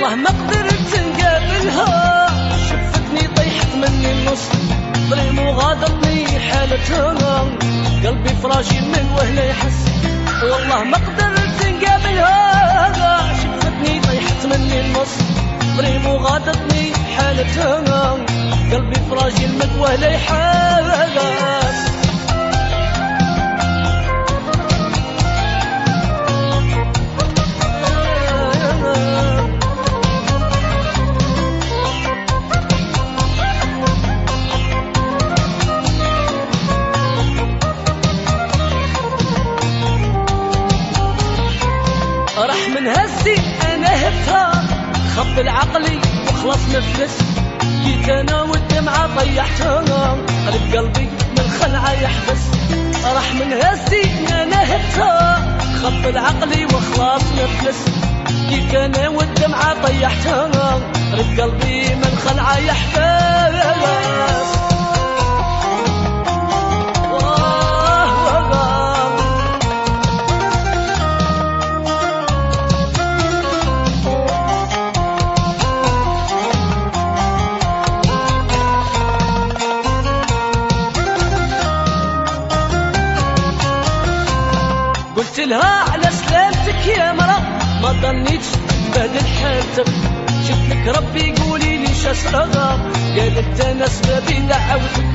ما قدرت نقابلها شفتني طيحت مني النص طريق وغادرني حالتها. قلبي فراشي من وهنا يحس والله ما قدرت نقابلها شفتني طيحت مني النص طريق وغادرني حالتها. قلبي فراجي المدوى لا يحس. من هزي أنا هفتها خط العقلي وخلص نفس جيت أنا والدمعة طيحتها. قلب قلبي من خلعة يحبس. راح من هزي أنا هفتها خط العقلي وخلاص نفس جيت أنا والدمعة طيحتها. قلب قلبي من خلعة يحبس. لها على سلامتك يا مرا. ما ظنيتش بهدل حالتك شفت ربي قولي لي شسرها قالت أنا سببي دعوتك.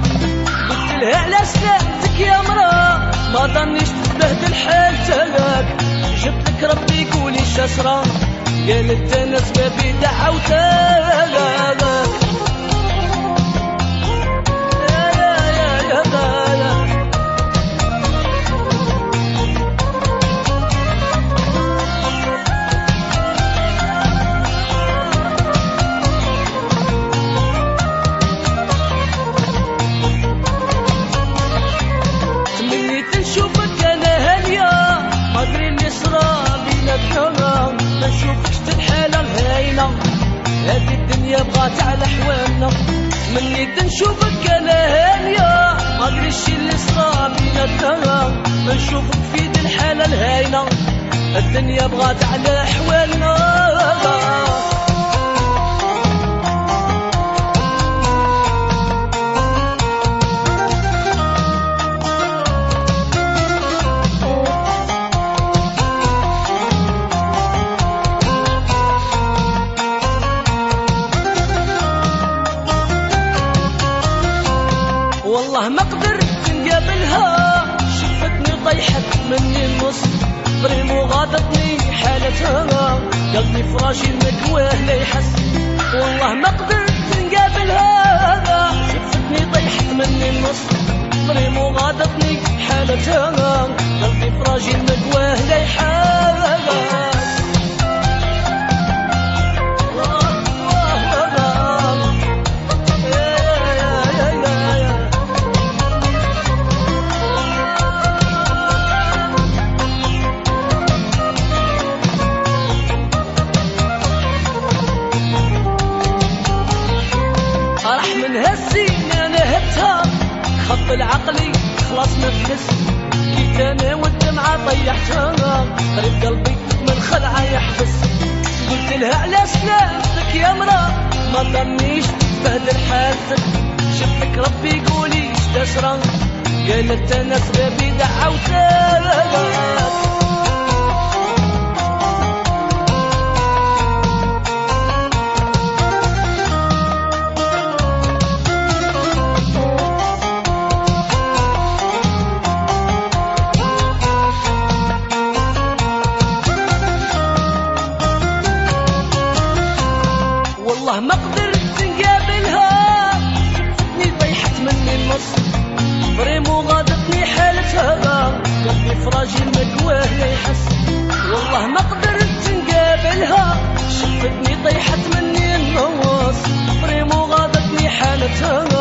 قلت لها على سلامتك يا مرا. ما ظنيتش بهدل حالتك جبت ربي قولي شسرة قالت أنا سببي دعوتك. هذه الدنيا بغات على حوالنا. تمنيت نشوفك أنا هانية. ادري الشي اللي صرا بينا ما نشوفك في دي الحالة الهاينة. الدنيا بغات على حوالنا. والله ما قدرت نقابلها شفتني طيحت مني النص طريق وغادتني حالتها. قلبي فراشي مكواه لا يحس. والله ما قدرت نقابلها شفتني طيحت مني النص طريق وغادتني حالتها. قلبي فراشي مكواه خط العقلي. خلاص نفس جيت أنا والدمعة طيحتها. طريق قلبي من خلعة يحبس. قلت لها على سلامتك يا مرا ما ظنيش تبهدل حالتك شفتك ربي قولي إيش تسرى قالت أنا سببي دعوتك 唱。